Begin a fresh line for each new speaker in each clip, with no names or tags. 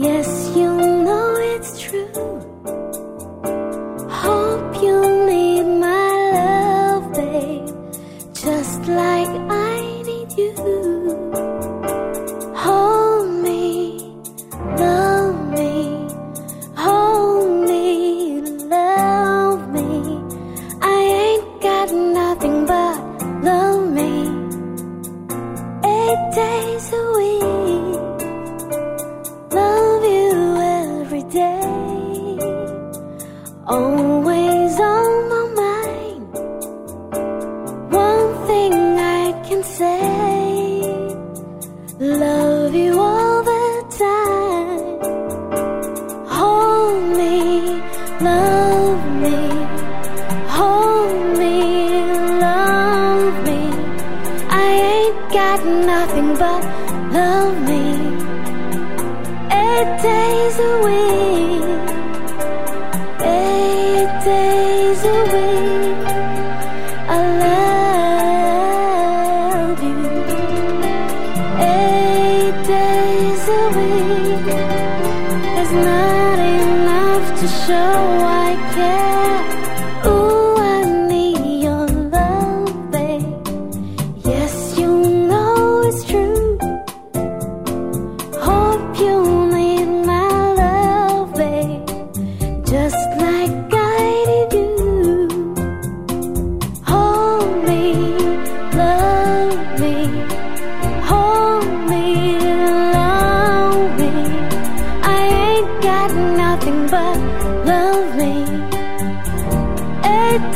Yes, you know it's true. Hope you need my love, babe, just like I need you. Hold me, love me, hold me, love me. I ain't got nothing but love me. Eight days away. Always on my mind. One thing I can say, love you all the time. Hold me, love me, hold me, love me. I ain't got nothing but love me. Eight days a week, days a week. I love you. Eight days a week is not enough to show I care.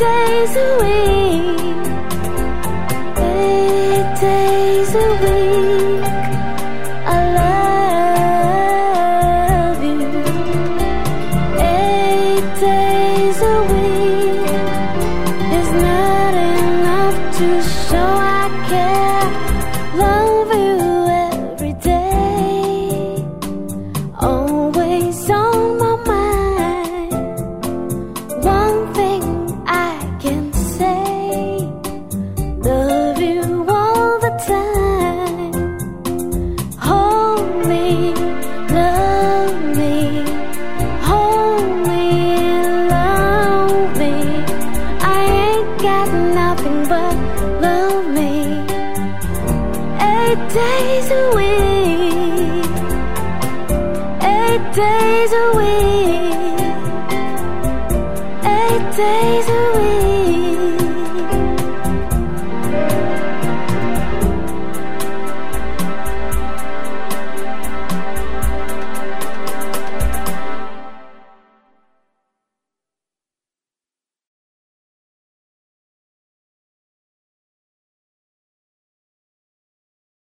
Days a week, eight days a week. Eight days a week. Eight days a week. Eight days a week.